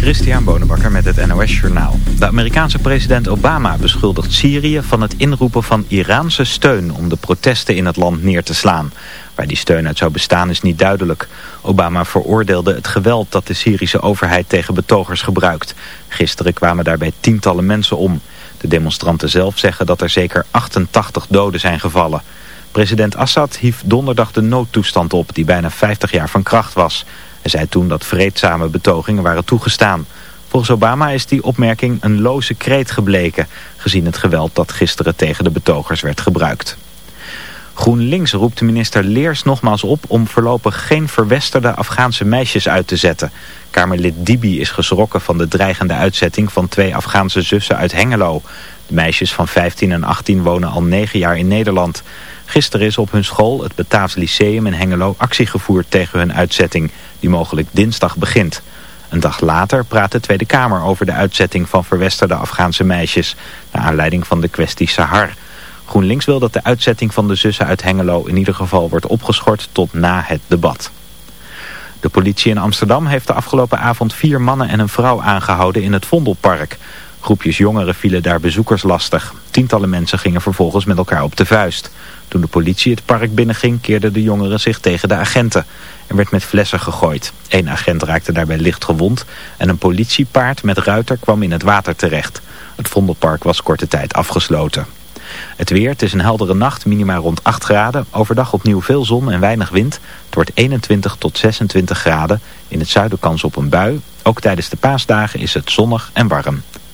Christian Bonenbakker met het NOS Journaal. De Amerikaanse president Obama beschuldigt Syrië van het inroepen van Iraanse steun om de protesten in het land neer te slaan. Waar die steun uit zou bestaan is niet duidelijk. Obama veroordeelde het geweld dat de Syrische overheid tegen betogers gebruikt. Gisteren kwamen daarbij tientallen mensen om. De demonstranten zelf zeggen dat er zeker 88 doden zijn gevallen. President Assad hief donderdag de noodtoestand op die bijna 50 jaar van kracht was. Hij zei toen dat vreedzame betogingen waren toegestaan. Volgens Obama is die opmerking een loze kreet gebleken... gezien het geweld dat gisteren tegen de betogers werd gebruikt. GroenLinks roept minister Leers nogmaals op om voorlopig geen verwesterde Afghaanse meisjes uit te zetten. Kamerlid Dibi is geschrokken van de dreigende uitzetting van twee Afghaanse zussen uit Hengelo. De meisjes van 15 en 18 wonen al negen jaar in Nederland. Gisteren is op hun school, het Bataafs Lyceum in Hengelo, actie gevoerd tegen hun uitzetting, die mogelijk dinsdag begint. Een dag later praat de Tweede Kamer over de uitzetting van verwesterde Afghaanse meisjes, naar aanleiding van de kwestie Sahar. GroenLinks wil dat de uitzetting van de zussen uit Hengelo in ieder geval wordt opgeschort tot na het debat. De politie in Amsterdam heeft de afgelopen avond vier mannen en een vrouw aangehouden in het Vondelpark. Groepjes jongeren vielen daar bezoekers lastig. Tientallen mensen gingen vervolgens met elkaar op de vuist. Toen de politie het park binnenging keerden de jongeren zich tegen de agenten. Er werd met flessen gegooid. Eén agent raakte daarbij licht gewond en een politiepaard met ruiter kwam in het water terecht. Het Vondelpark was korte tijd afgesloten. Het weer, het is een heldere nacht, minima rond 8 graden. Overdag opnieuw veel zon en weinig wind. Het wordt 21 tot 26 graden. In het zuiden kans op een bui. Ook tijdens de paasdagen is het zonnig en warm.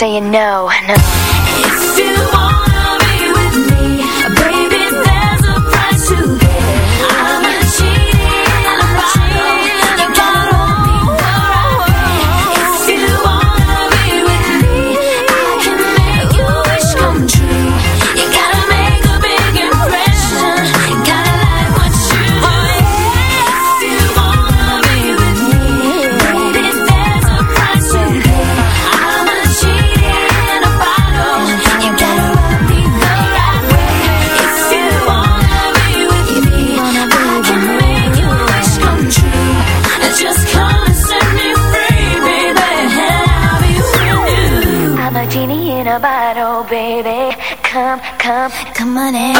Saying no, no. For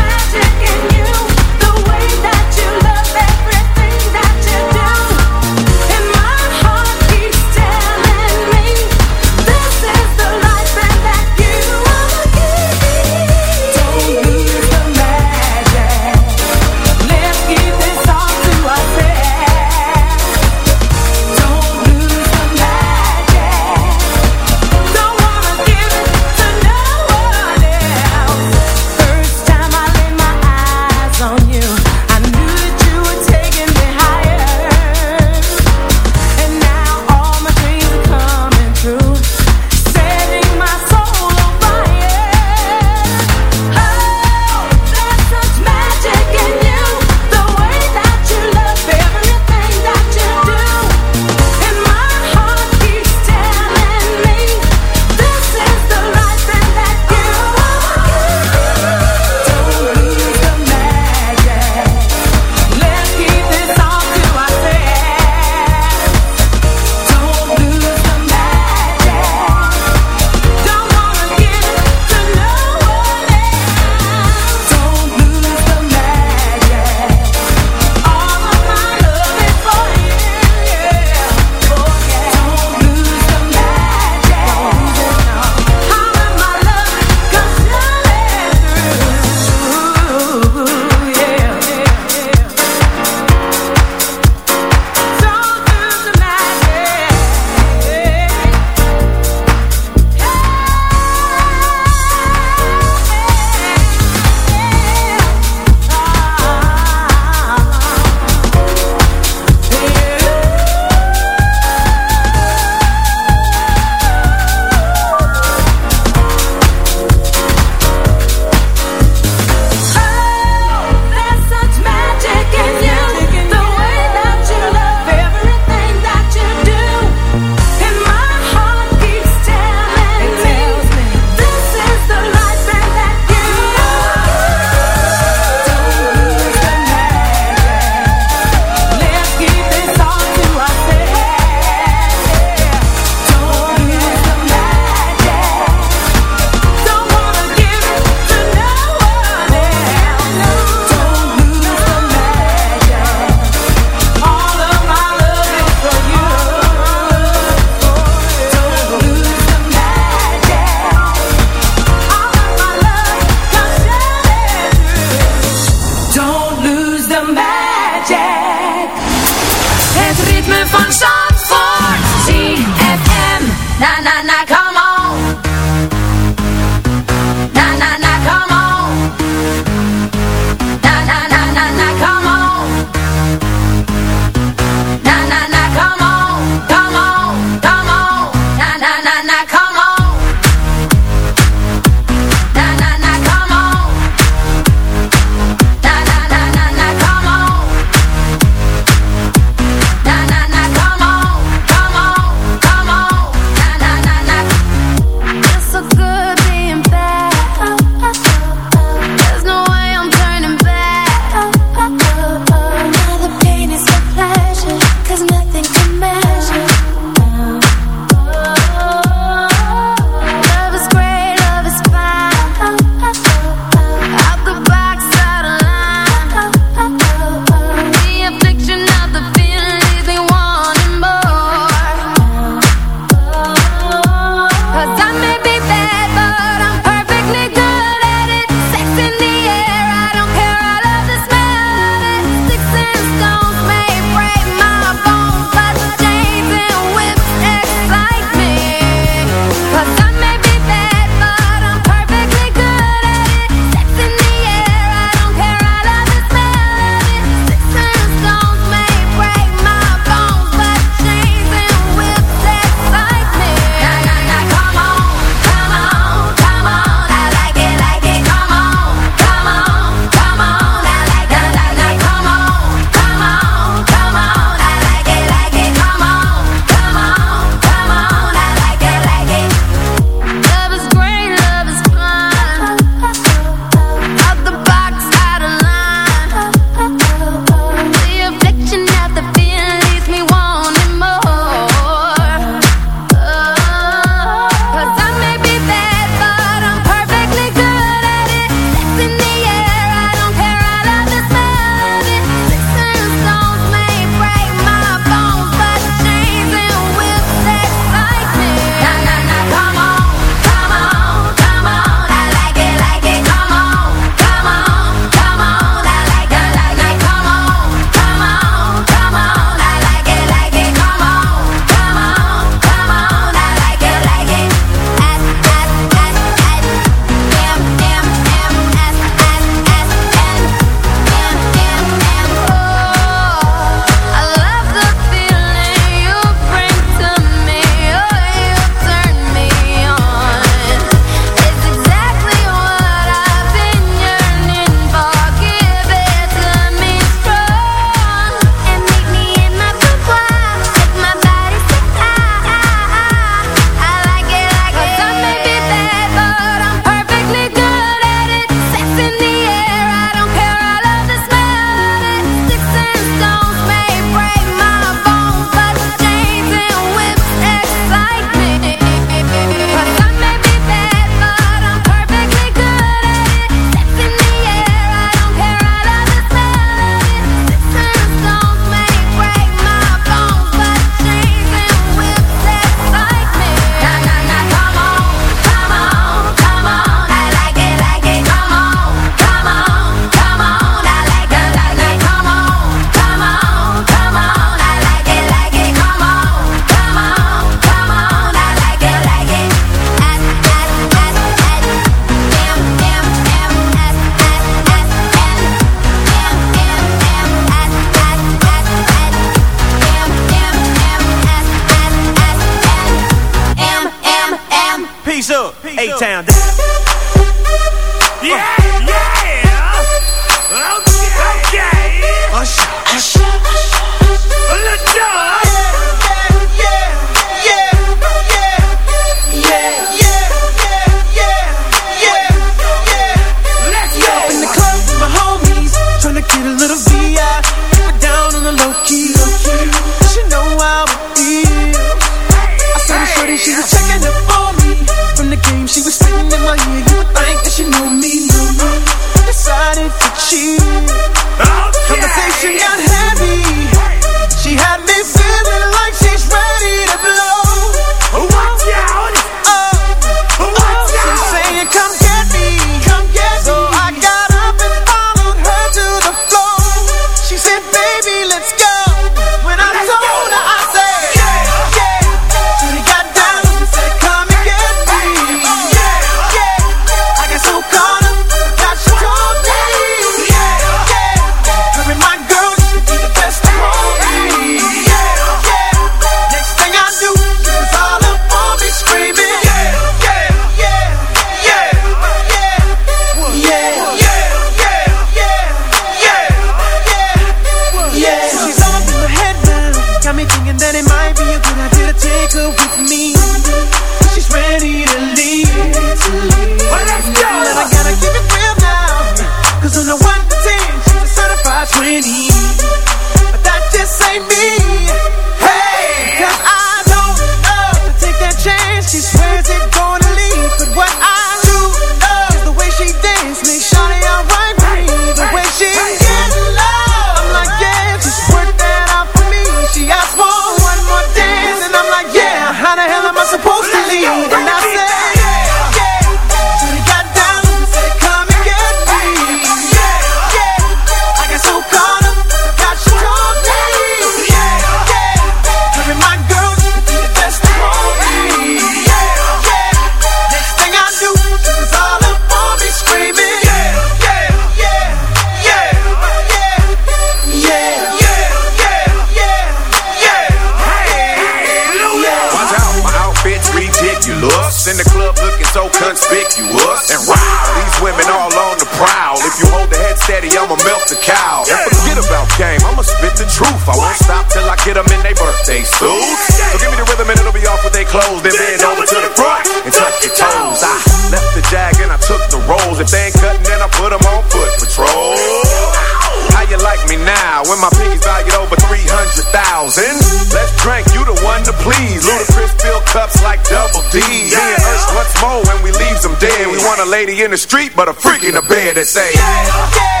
lady in the street, but a freak in the bed that say. Yeah, yeah.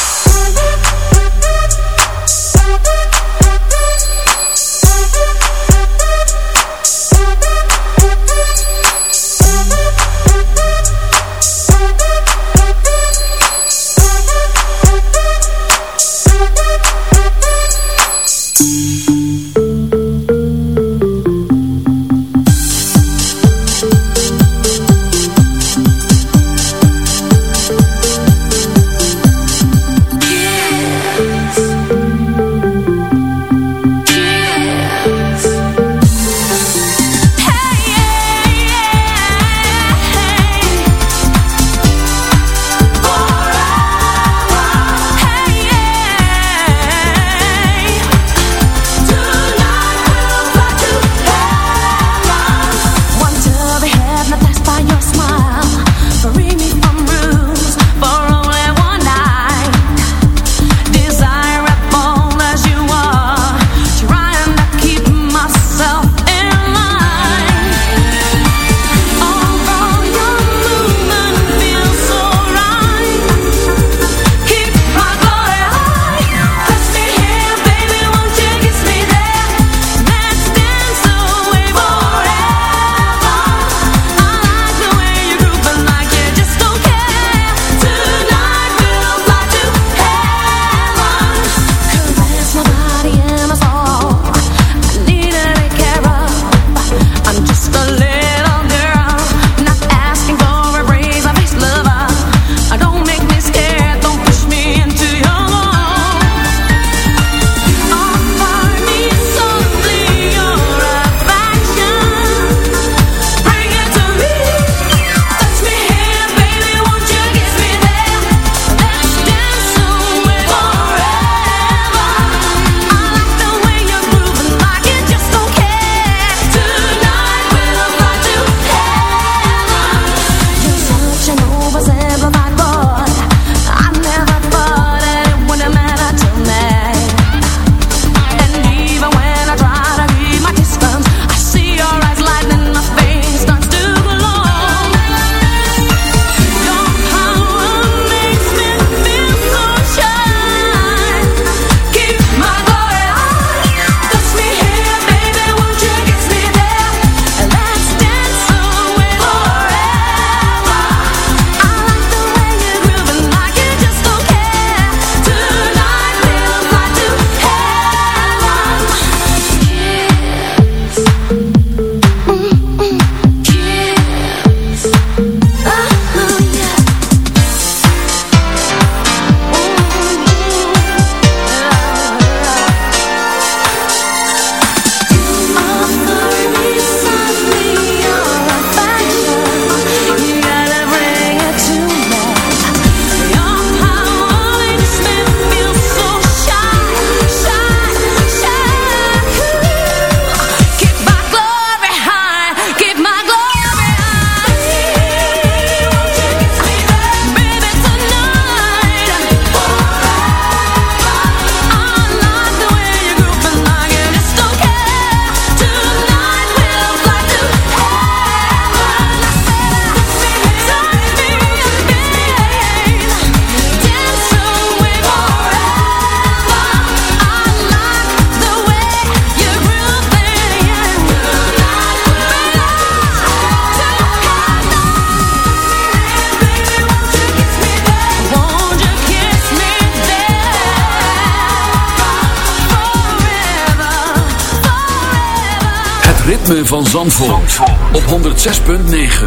Ritme van Zandvoort, op 106.9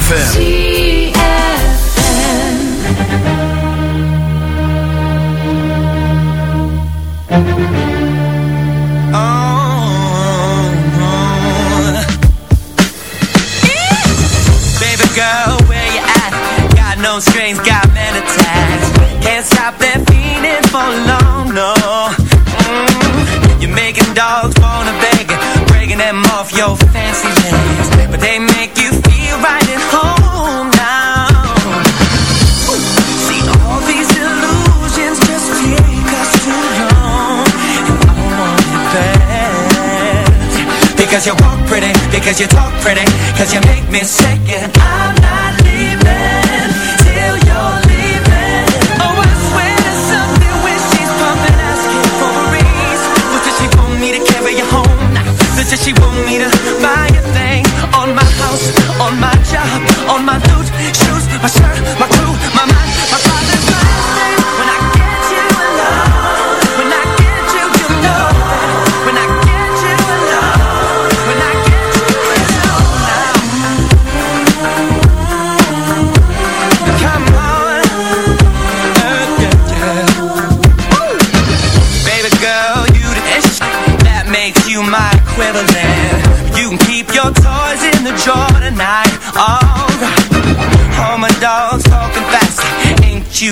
FM. Baby girl, where you at? Got no strings, got men attached. Can't stop that feeling for long, no. Mm, You're making dogs wanna beg, breaking them off your fancy legs, but they make you feel right at home now. See all these illusions just take us too long, and I want it bad. Because you walk pretty, because you talk pretty, cause you make me sick and I'm not leaving Does she want me to buy a thing on my house, on my job, on my boots, shoes, my shirt, my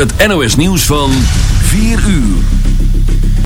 het NOS nieuws van 4 uur.